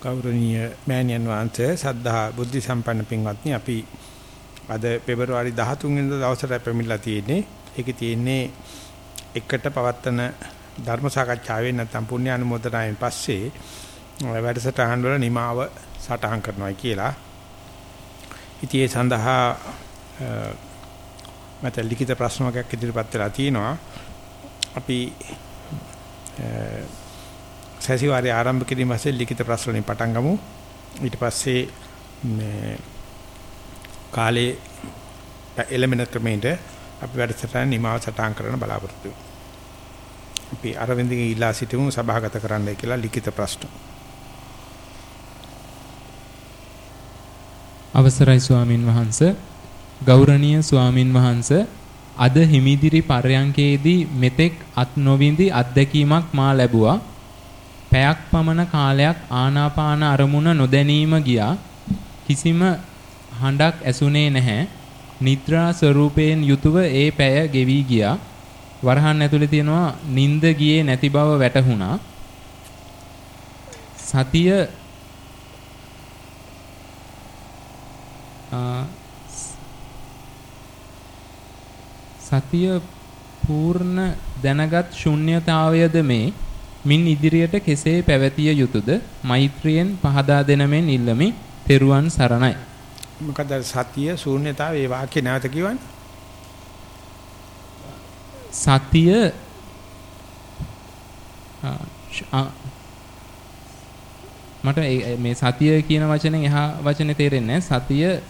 ගෞරවනීය මෑණියන් වහන්සේ සද්ධා බුද්ධ සම්පන්න පින්වත්නි අපි අද පෙබරවාරි 13 වෙනිදා දවසට පැමිණලා තියෙන්නේ. ඒකේ තියෙන්නේ එකට පවත්තන ධර්ම සාකච්ඡාවේ නැත්නම් පුණ්‍ය අනුමෝදනාවෙන් පස්සේ වැඩසටහන් වල නිමාව සටහන් කරනවා කියලා. ඉතින් ඒ සඳහා මට ලිඛිත ප්‍රශ්නයක් ඉදිරිපත් වෙලා තියෙනවා. අපි සැසිවාරයේ ආරම්භ කිරීම වශයෙන් ලිඛිත ප්‍රශ්න වලින් පටන් ගමු. ඊට පස්සේ මේ කාලේ එළමෙන ක්‍රමයට අපි වැඩසටහන නිමාව සටහන් කරන බලාපොරොත්තු අපි අරවින්දගේ ඉල්ලා සිටිමු සභාගත කරන්නයි කියලා ලිඛිත ප්‍රශ්න. අවසරයි ස්වාමින් වහන්ස ගෞරවනීය ස්වාමින් වහන්ස අද හිමිදිරි පර්යංකයේදී මෙතෙක් අත් නොවිඳි අත්දැකීමක් මා ලැබුවා පැයක් පමණ කාලයක් ආනාපාන අරමුණ නොදැනීම ගියා. කිසිම හඬක් ඇසුනේ නැහැ. නිද්‍රා ස්වરૂපයෙන් යුතුව ඒ පැය ගෙවි ගියා. වරහන් ඇතුලේ තියෙනවා නිින්ද ගියේ නැති බව වැටහුණා. සතිය සතිය පූර්ණ දැනගත් ශුන්්‍යතාවයද මේ මින් ඉදිරියට කෙසේ පැවතිය යුතුද? මෛත්‍රියෙන් පහදා දෙනමෙන් ඉල්ලමි. තෙරුවන් සරණයි. මොකද සතිය ශූන්‍යතාව ඒ වාක්‍ය නැවත කියවන්නේ? සතිය මට මේ සතිය කියන වචනෙන් එහා වචනේ තේරෙන්නේ සතිය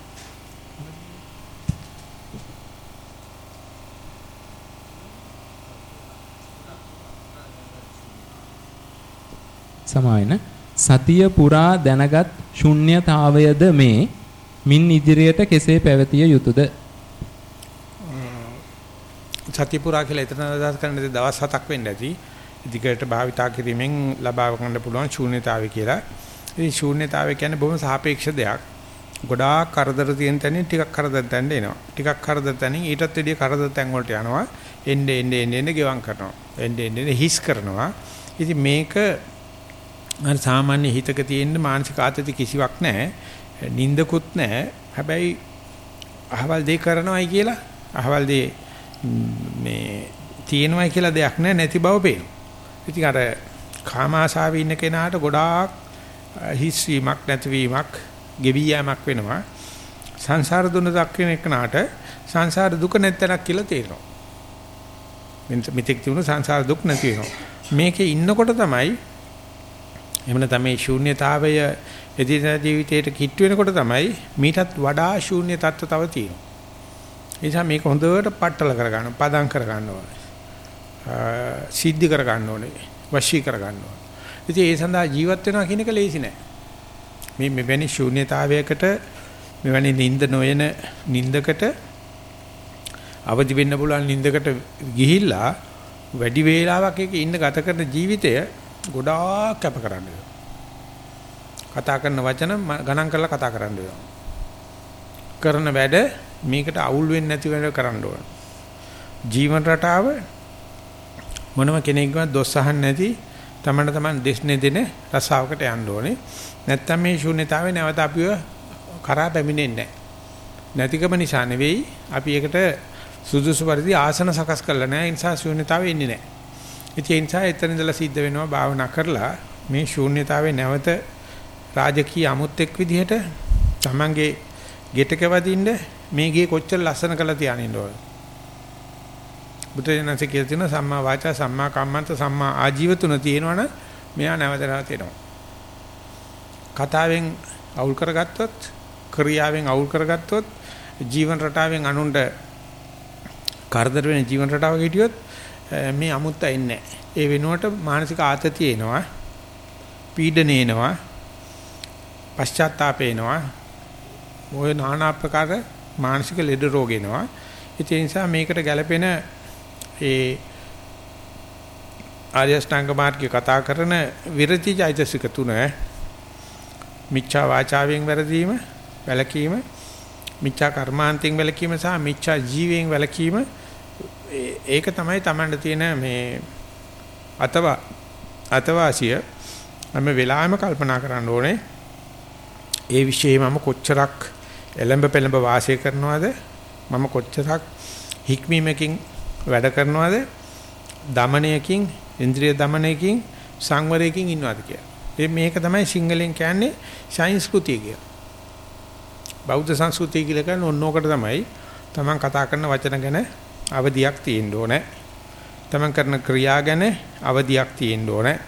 සමායන සතිය පුරා දැනගත් ශුන්්‍යතාවයද මේ මින් ඉදිරියට කෙසේ පැවතිය යුතුයද සතිය පුරා කියලා එතන අදහස් කරන්නේ දවස් 7ක් වෙන්න ඇති. ඉදිකට භාවිතා කිරීමෙන් ලබා ගන්න පුළුවන් ශූන්‍යතාවය කියලා. ඉතින් ශූන්‍යතාවය කියන්නේ බොහොම සාපේක්ෂ දෙයක්. ගොඩාක් කරදර තියෙන තැනින් ටිකක් කරදර තැන්න එනවා. ටිකක් කරදර තැනින් ඊටත් වැඩිය කරදර තැන් වලට යනවා. එන්නේ එන්නේ එන්නේ ගෙවම් කරනවා. එන්නේ එන්නේ හිස් කරනවා. ඉතින් මේක අර සාමාන්‍ය හිතක තියෙන මානසික ආතති කිසිවක් නැහැ. නිින්දකුත් නැහැ. හැබැයි අහවල් දෙය කරනවායි කියලා අහවල් දෙය මේ තියෙනවායි කියලා දෙයක් නැහැ නැති බව පේනවා. ඉතින් අර කාම ආශාවේ ඉන්න කෙනාට ගොඩාක් හිස් වීමක් නැතිවීමක් ගෙවි යෑමක් වෙනවා. සංසාර දුන දක්වන එකනට සංසාර දුක නැත්තනක් කියලා තේරෙනවා. මෙතෙක් තිබුණු සංසාර දුක් නැති වෙනවා. මේකේ ඉන්නකොට තමයි එහෙම නැත්නම් මේ ශූන්‍යතාවය එදිනදා ජීවිතයට කිට්ටු වෙනකොට තමයි මීටත් වඩා ශූන්‍ය තත්ත්ව තව තියෙනවා. ඒ නිසා මේක හොඳට පట్టල කරගන්න, පදම් කරගන්න ඕනේ. සිද්ධි කරගන්න ඕනේ. වශී කරගන්න ඕනේ. ඉතින් ඒ සඳහා ජීවත් වෙනවා කියන එක ලේසි නෑ. මේ මෙවැනි ශූන්‍යතාවයකට මෙවැනි නිින්ද නොයන නිින්දකට අවදි වෙන්න පුළුවන් නිින්දකට ගිහිල්ලා වැඩි වේලාවක් එක ඉන්න ගත කරන ජීවිතය ගොඩාක් කැප කරන්න කතා කරන වචන ගණන් කරලා කතා කරන්න කරන වැඩ මේකට අවුල් වෙන්නේ නැති වෙන කරන්න ඕන. ජීවන රටාව මොනම කෙනෙක්වත් දොස් අහන්න නැති තමන්න තමන් දෙස්නේ දෙන රසාවකට යන්න ඕනේ. නැත්තම් මේ ශූන්‍යතාවේ නැවත අපිව කරා පැමිණෙන්නේ නැහැ. නැතිකම නිසා නෙවෙයි අපි ඒකට සුදුසු පරිදි ආසන සකස් කරලා නැහැ. ඒ නිසා ශූන්‍යතාවේ ඉන්නේ නැහැ. ඉතින් ඒ නිසා එතන ඉඳලා සිද්ධ වෙනවා භාවනා කරලා මේ ශූන්‍යතාවේ නැවත රාජකීය අමුත්‍යක් විදිහට තමන්ගේ ගෙටක වදින්න මේ ගේ කොච්චර ලස්සන කළා තියානින්න ඕන. බුදුරජාණන්සේ කියලා තියෙනවා සම්මා වාචා සම්මා කම්මන්ත සම්මා ආජීව තුන තියෙනවනේ මෙයා නැවත නැවත එනවා. කතාවෙන් අවුල් කරගත්තොත් ක්‍රියාවෙන් අවුල් කරගත්තොත් ජීවන රටාවෙන් අනුන්ට කරදර වෙන ජීවන රටාවක හිටියොත් මේ අමුත්ත එන්නේ ඒ වෙනුවට මානසික ආතතිය එනවා පීඩන එනවා පශ්චාත්තාප එනවා මොය নানা ආකාර මානසික ලෙඩ රෝග එනවා. ඒ නිසා මේකට ගැළපෙන ඒ ආර්ය ශ්‍රාංග මාර්ගය කතා කරන විරති චෛතසික තුන මිච්ඡා වාචාවෙන් වැරදීම වැළකීම මිච්ඡා කර්මාන්තයෙන් වැළකීම සහ මිච්ඡා ජීවයෙන් වැළකීම ඒක තමයි Tamanට තියෙන මේ අතවා අතවාසිය හැම වෙලාවෙම කල්පනා කරන්න ඕනේ ඒ વિશે මම කොච්චරක් එළඹ පෙළඹ වාසය කරනවද මම කොච්චරක් හික්මීමකින් වැඩ කරනවද දමනයකින් ඉන්ද්‍රිය දමනයකින් සංවරයකින් ඉන්නවද කියලා. ඒ මේක තමයි සිංහලෙන් කියන්නේ සංස්කෘතිය කියලා. බෞද්ධ සංස්කෘතිය කියලා කියන්නේ ඕනෝකට තමයි තමන් කතා කරන වචන ගැන අවදියක් තියෙන්න ඕනේ. තමන් කරන ක්‍රියා ගැන අවදියක් තියෙන්න ඕනේ.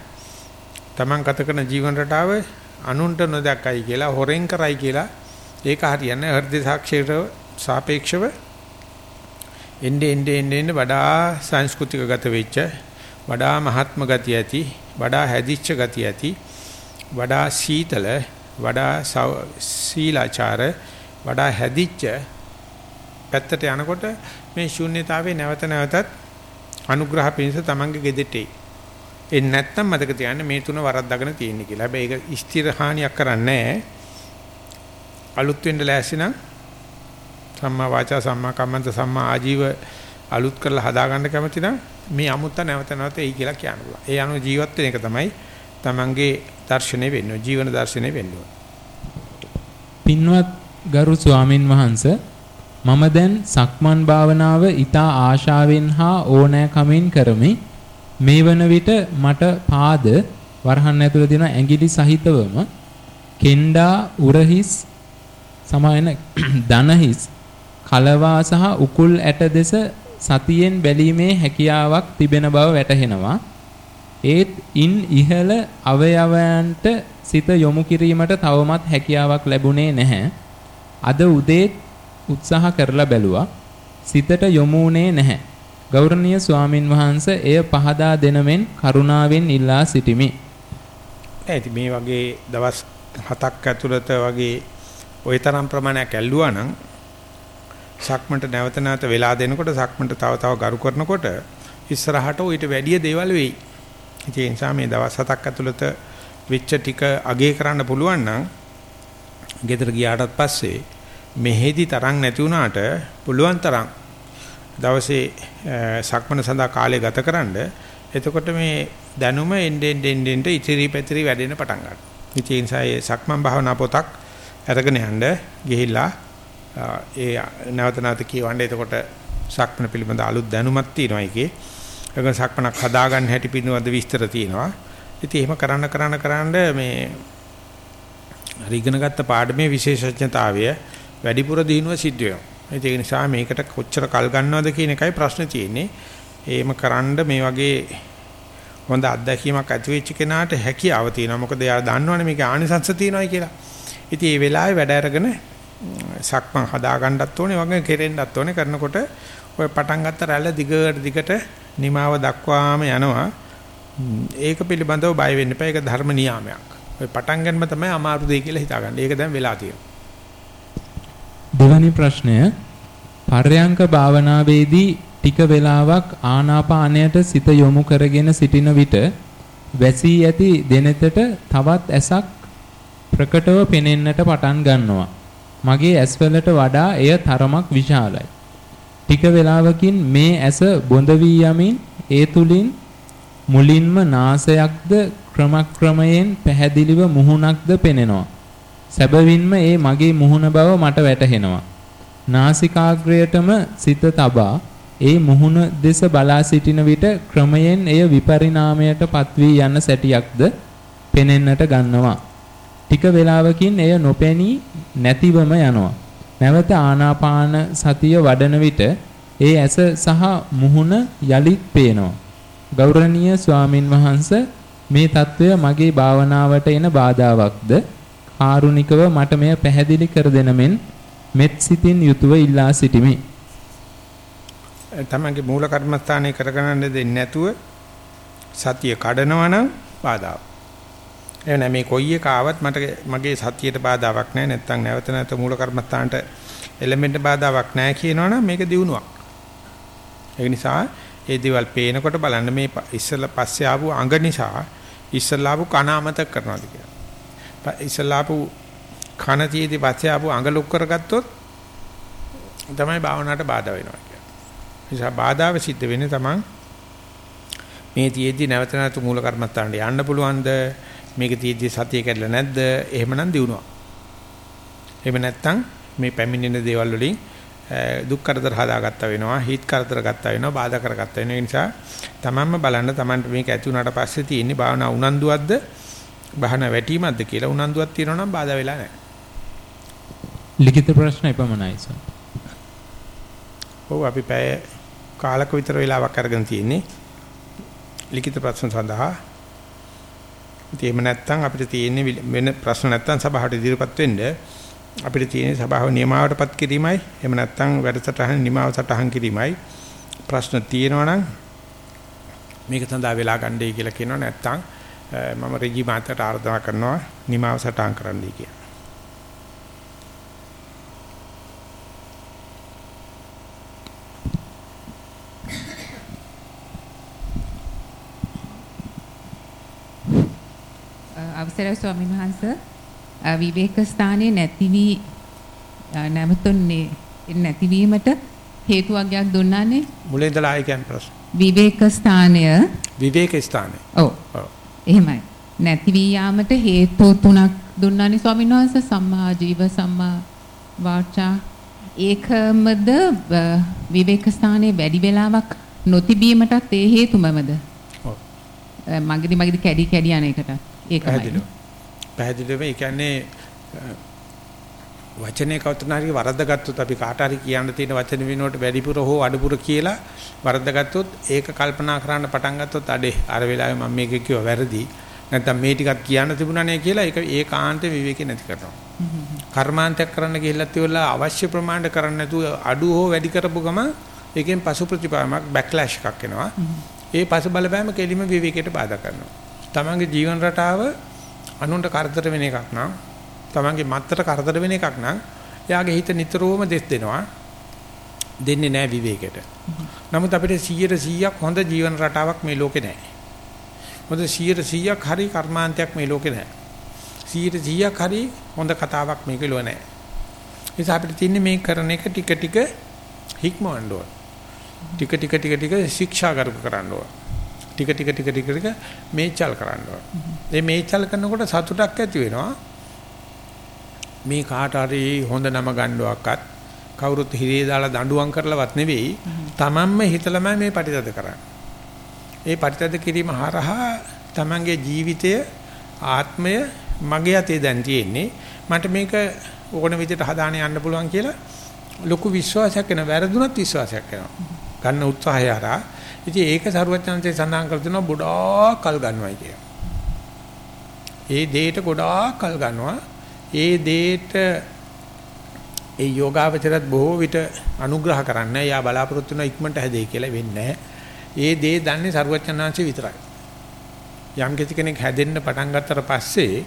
තමන් ගත කරන ජීවන රටාව අනුන්ට නොදැක්කයි කියලා හොරෙන් කරයි කියලා ඒක හරියන්නේ හෘද සාක්ෂියට සාපේක්ෂව එnde ende ende ende වඩා සංස්කෘතික ගත වෙච්ච වඩා මහත්ම ගතිය ඇති වඩා හැදිච්ච ගතිය ඇති වඩා සීතල වඩා සීලාචාර වඩා හැදිච්ච පැත්තට යනකොට මේ ශූන්‍යතාවේ නැවත නැවතත් අනුග්‍රහ පිණිස තමන්ගේ ගෙදෙට එයි. ඒ නැත්තම් මතක තියාගන්න මේ තුන වරද්දාගෙන තියෙන්නේ කියලා. හැබැයි ඒක ස්ථිර හානියක් කරන්නේ නැහැ. අලුත් වෙන්න ලෑස්ති නම් සම්මා වාචා සම්මා කම්මන්ත සම්මා ආජීව අලුත් කරලා හදාගන්න කැමති නම් මේ අමුත්ත නැවත නැවත එයි කියලා කියන්න පුළුවන්. ඒ අනුව ජීවත් වෙන එක තමයි තමන්ගේ දර්ශනය වෙන්නේ. ජීවන දර්ශනය වෙන්නේ. පින්වත් ගරු ස්වාමින් වහන්සේ මම දැන් සක්මන් භාවනාව ඊතා ආශාවෙන් හා ඕනෑකමින් කරමි. මේ වන විට මට පාද වරහන් ඇතුළේ තියෙන ඇඟිලි සහිතවම කෙන්ඩා උරහිස් සමායන දනහිස් කලවා සහ උකුල් ඇට දෙස සතියෙන් බැලීමේ හැකියාවක් තිබෙන බව වැටහෙනවා. ඒත් ඉන් ඉහළ අවයවයන්ට සිත යොමු කිරීමට තවමත් හැකියාවක් ලැබුණේ නැහැ. අද උදේ උත්සාහ කරලා බැලුවා. සිතට යොමුුනේ නැහැ. ගෞරවනීය ස්වාමින් වහන්සේ එය පහදා දෙනමෙන් කරුණාවෙන් ඉල්ලා සිටිමි. ඇයි මේ වගේ දවස් 7ක් ඇතුළත වගේ ওই තරම් ප්‍රමාණයක් ඇල්ලුවා නම් සක්මන්ට නැවත නැවත වෙලා දෙනකොට සක්මන්ට තව තව ගරු කරනකොට ඉස්සරහට ඊට වැඩිය දේවල් වෙයි. ඒ නිසා මේ දවස් හතක් ඇතුළත වෙච්ච ටික අගේ කරන්න පුළුවන් නම් ගෙදර ගියාටත් පස්සේ මෙහෙදි තරම් නැති වුණාට පුළුවන් තරම් දවසේ සක්මන සඳහා කාලය ගතකරනද එතකොට මේ දැනුම එන්ඩෙන් එන්ඩෙන්ට ඉතිරි පැතිරි වැඩෙන පටන් ගන්නවා. ඒ නිසා මේ සක්මන් භාවනා පොතක් අරගෙන යන්න ගිහිල්ලා ඒ නැවත නැවත කියවන්න එතකොට සක්මන පිළිබඳ අලුත් දැනුමක් තියෙනවා ඒකේ. ඒක සක්මනක් හදාගන්න හැටි පිළිබඳ විස්තර තියෙනවා. ඉතින් එහෙම කරන්න කරන්න කරන්න මේ හරි ඉගෙනගත්ත පාඩමේ විශේෂඥතාවය වැඩිපුර දිනුව සිද්ධ වෙනවා. ඒක නිසා මේකට කොච්චර කල් ගන්නවද කියන එකයි ප්‍රශ්නේ තියෙන්නේ. එහෙම කරන්න මේ වගේ හොඳ අත්දැකීමක් ඇති වෙච්ච කෙනාට හැකියාව තියෙනවා. මොකද එයා දන්නවනේ මේක ආනිසංශ තියෙනවායි කියලා. ඉතින් මේ වෙලාවේ වැඩ අරගෙන සක්මන් හදා ගන්නත් ඕනේ වගේ කෙරෙන්නත් ඕනේ කරනකොට ඔය පටන් ගත්ත රැල්ල දිගට දිගට නිමාව දක්වාම යනවා ඒක පිළිබඳව බය වෙන්න එපා ඒක ධර්ම නියාමයක් ඔය පටන් ගන්නම තමයි අමාරු දෙය කියලා හිතාගන්න. ඒක දැන් වෙලා තියෙනවා. දෙවැනි ප්‍රශ්නය පර්යංක භාවනාවේදී ටික වේලාවක් ආනාපානයට සිත යොමු කරගෙන සිටින විට වැසී ඇති දෙනෙතට තවත් ඇසක් ප්‍රකටව පෙනෙන්නට පටන් ගන්නවා. මගේ ඇස්වලට වඩා එය තරමක් විශාලයි. ටික වේලාවකින් මේ ඇස බොඳ වී යමින් ඒ තුලින් මුලින්ම නාසයක්ද ක්‍රමක්‍රමයෙන් පැහැදිලිව මුහුණක්ද පෙනෙනවා. සැබවින්ම ඒ මගේ මුහුණ බව මට වැටහෙනවා. නාසිකාග්‍රයටම සිත තබා ඒ මුහුණ දෙස බලා සිටින විට ක්‍රමයෙන් එය විපරිණාමයට පත්වී යන සැටියක්ද පෙනෙන්නට ගන්නවා. ටික වේලාවකින් එය නොපෙනී නැතිවම යනවා. නැවත ආනාපාන සතිය වඩන විට ඒ ඇස සහ මුහුණ යලිත් පේනවා. ගෞරවනීය ස්වාමින් වහන්සේ මේ తত্ত্বය මගේ භාවනාවට එන බාධාවක්ද කාරුණිකව මට මෙය පැහැදිලි කර දෙන මෙන් මෙත් සිතින් යුතුව ඉල්ලා සිටිමි. තමන්ගේ මූල කර්මස්ථානයේ කරගන්න දෙන්නේ නැතුව සතිය කඩනවා නම් බාධාවක්. එහෙනම් මේ කොයි එක ආවත් මට මගේ සතියට බාධාවක් නැහැ නැත්නම් නැවත නැවත මූල කර්මස්ථානට එලෙමන්ට් බාධාවක් නැහැ කියනවනම් මේක දිනුවක්. ඒ නිසා ඒ දේවල් පේනකොට බලන්න මේ ඉස්සලා පස්සේ ආපු අඟ නිසා ඉස්සලා ආපු කන අමතක කරනවාද කියලා. ඉස්සලා ආපු කන තියේදී පස්සේ ආපු අඟ ලොක් කරගත්තොත් තමයි භාවනාවට බාධා වෙනවා කියන්නේ. නිසා බාධාව සිද්ධ වෙන්නේ තමන් මේ තියේදී නැවත නැවත මූල කර්මස්ථානට යන්න පුළුවන්ද මේක තියෙද්දි සතිය කැඩලා නැද්ද? එහෙමනම් දිනුවා. එහෙම නැත්නම් මේ පැමිණෙන දේවල් වලින් දුක් කරදර හදාගත්තා වෙනවා, හිත කරදර ගත්තා වෙනවා, බාධා කරගත්තා වෙනවා. ඒ නිසා තමන්ම බලන්න තමන්ට මේක ඇති වුණාට පස්සේ තියෙන්නේ භාවනා උනන්දුවක්ද, භාවනා වැටීමක්ද කියලා උනන්දුවක් තියෙනවා නම් බාධා වෙලා නැහැ. ලිඛිත ප්‍රශ්න එපමණයි සර්. ඔව් අපි පැය කාලක විතර වෙලාවක් අරගෙන තියෙන්නේ. ලිඛිත ප්‍රශ්න සඳහා ඉතින් එහෙම නැත්නම් අපිට තියෙන්නේ වෙන ප්‍රශ්න නැත්නම් සභාවට ඉදිරියපත් වෙන්න අපිට තියෙන්නේ සභාව නියමාවටපත් කිරීමයි එහෙම නැත්නම් වැඩසටහන නිමාව සටහන් කිරීමයි ප්‍රශ්න තියෙනවා නම් මේක සඳහා වෙලා ගන්නයි කියලා කියනවා නැත්නම් මම රෙජි මාතට ආරාධනා කරනවා නිමාව සටහන් කරන්නයි කියලා. අවසරයි ස්වාමීන් වහන්ස. විවේක ස්ථානයේ නැති වී නැවතුන්නේ නැතිවීමට හේතු වර්ගයක් දුන්නානේ? මුලින් ඉඳලා ආයි කියන ප්‍රශ්න. විවේක ස්ථානය. විවේක ස්ථානය. ඔව් එහෙමයි. නැති වී යාමට හේතු තුනක් දුන්නානේ ස්වාමීන් වහන්සේ. සම්මා ජීව සම්මා වාචා. ඒකමද විවේක ස්ථානයේ වැඩි වෙලාවක් නොතිබීමටත් ඒ හේතුමමද? ඔව්. මගදී මගදී කැඩි කැඩි යන එකටත්. පැහැදිලිව. පැහැදිලිව ඒ කියන්නේ වචනේ කවුරුනාරි වරද්දගත්තොත් අපි කාට හරි කියන්න තියෙන වචන විනෝඩ වැඩිපුර හෝ අඩුපුර කියලා වරද්දගත්තොත් ඒක කල්පනා කරන්න පටන් ගත්තොත් අඩේ අර වෙලාවේ මම මේක කිව්ව වැරදි නැත්නම් මේ ටිකක් කියන්න තිබුණානේ කියලා ඒක ඒකාන්ත විවේකේ නැති කරනවා. කර්මාන්තයක් කරන්න ගිහිල්ලත් ඉවරලා අවශ්‍ය ප්‍රමාණයට කරන්න නැතුව අඩු හෝ වැඩි කරපු ගම ඒකෙන් පසු ප්‍රතිපදාවක් බෑක්ලෑෂ් එකක් එනවා. ඒ පසු බලපෑම කෙලිම විවේකයට බාධා කරනවා. තමන්ගේ ජීවන රටාව අනුන්ට කරදර වෙන එකක් නම් තමන්ගේ මත්තට කරදර වෙන එකක් නම් එයාගේ හිත නිතරම දෙස් දෙනවා දෙන්නේ නැහැ විවේකයට. නමුත් අපිට 100%ක් හොඳ ජීවන රටාවක් මේ ලෝකේ නැහැ. මොකද 100%ක් හරි කර්මාන්තයක් මේ ලෝකේ නැහැ. 100%ක් හරි හොඳ කතාවක් මේකේ ලෝ නැහැ. ඒ නිසා අපිට තියන්නේ මේ කරන එක ටික ටික හික්මවන්න ඕන. ටික ටික ටික ටික ශික්ෂා කරුක කරන්න ඕන. ටික ටික ටික ටික ටික මේචල් කරන්න ඕන. මේ මේචල් කරනකොට සතුටක් ඇති වෙනවා. මේ කාට හරි හොඳ නම ගන්නවක්වත් කවුරුත් හිරේ දාලා දඬුවම් කරලවත් නෙවෙයි. තමන්ම හිතලමයි මේ ප්‍රතිතද කරන්නේ. ඒ ප්‍රතිතද කිරීම හරහා තමන්ගේ ජීවිතය ආත්මය මගේ අතේ දැන් තියෙන්නේ. මට මේක ඕන විදිහට හදාන යන්න පුළුවන් කියලා ලොකු විශ්වාසයක් වෙන වැරදුනත් විශ්වාසයක් වෙනවා. ගන්න උත්සාහය හරහා ඉතින් ඒක සරුවචනන්සේ සඳහන් කර දෙනවා ගොඩාක් කල් ගන්නවයි කියලා. ඒ දෙයට ගොඩාක් කල් ගන්නවා. ඒ දෙයට ඒ යෝගාවචරත් බොහෝ විට අනුග්‍රහ කරන්නේ යා බලාපොරොත්තු වෙන ඉක්මනට හැදේ කියලා වෙන්නේ ඒ දේ දන්නේ සරුවචනන්සේ විතරයි. යම් කෙනෙක් හැදෙන්න පටන් ගත්තට පස්සේ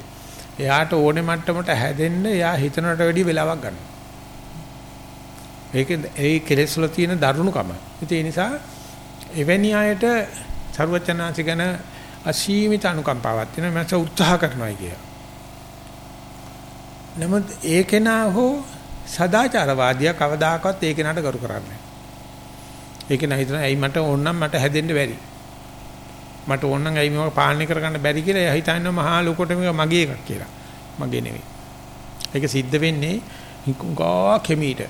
එයාට ඕනේ මට්ටමට හැදෙන්න එයා හිතනට වැඩිය වෙලාවක් ගන්නවා. ඒක ඒ කෙලෙස් වල තියෙන දරුණුකම. ඒ නිසා එවැනි අයට ਸਰවචනාසි ගැන අසීමිත අනුකම්පාවක් තියෙනවා මනස උත්සාහ කරනවා කිය. නමුත් ඒ කෙනා හෝ සදාචාරවාදියා කවදාකවත් ඒ කෙනාට ගරු කරන්නේ නැහැ. ඒ කෙනා හිතන ඇයි මට ඕනනම් මට හැදෙන්න බැරි. මට ඕනනම් ඇයි මේක පාලනය කරගන්න බැරි කියලා එයා හිතන්නේ මහා ලොකොට මේක මගේ එකක් කියලා. මගේ නෙවෙයි. ඒක සිද්ධ වෙන්නේ හිකුගා කෙමීට.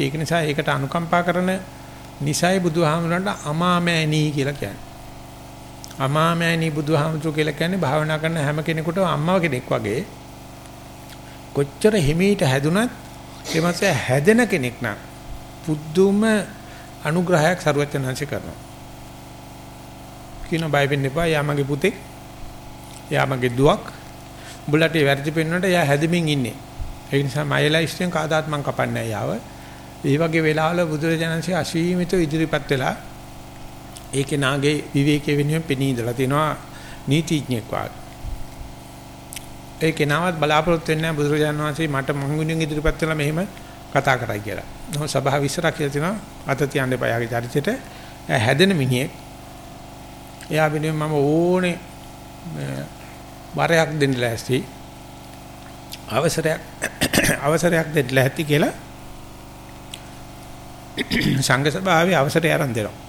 ඒක නිසා ඒකට අනුකම්පා කරන නිසයි බුදුහාමුදුරන්ට අමාමෑණී කියලා කියන්නේ. අමාමෑණී බුදුහාමුදුර කියලා කියන්නේ භාවනා කරන හැම කෙනෙකුටම අම්මා කෙනෙක් වගේ. කොච්චර හිමීට හැදුනත් එමස හැදෙන කෙනෙක් නම් පුදුම අනුග්‍රහයක් සරුවචනංශ කරනවා. කියන බය වෙන්න එපා. යා මගේ පුතෙක්. යා මගේ දුවක්. උඹලට වැරදි පෙන්වන්නට යා හැදෙමින් ඉන්නේ. ඒ නිසා මයිලා ඉස්තෙන් කාදාත් මං කපන්නේ නැහැ යාව. ඒ වගේ වෙලාවල බුදුරජාණන්සේ අසීමිතව ඉදිරිපත් වෙලා ඒකේ නාගේ විවේකයේ වෙනුවෙන් පෙනී ඉඳලා තිනවා නීතිඥෙක් වාගේ. ඒකේ නාවත් බලාපොරොත්තු වෙන්නේ බුදුරජාණන් වහන්සේ මට මංගුණියෙන් ඉදිරිපත් වෙලා මෙහෙම කතා කරයි කියලා. නෝ සභාව විශ්රක් කියලා තිනවා අත තියන්න එපා යාගේ චරිතෙට හැදෙන මිනිහෙක්. එයා වෙනුවෙන් මම ඕනේ වරයක් දෙන්න ලෑස්ති. අවසරයක් අවසරයක් දෙන්න ලෑස්ති කියලා සංඝ සභාවේ අවසරය ආරම්භ දෙනවා.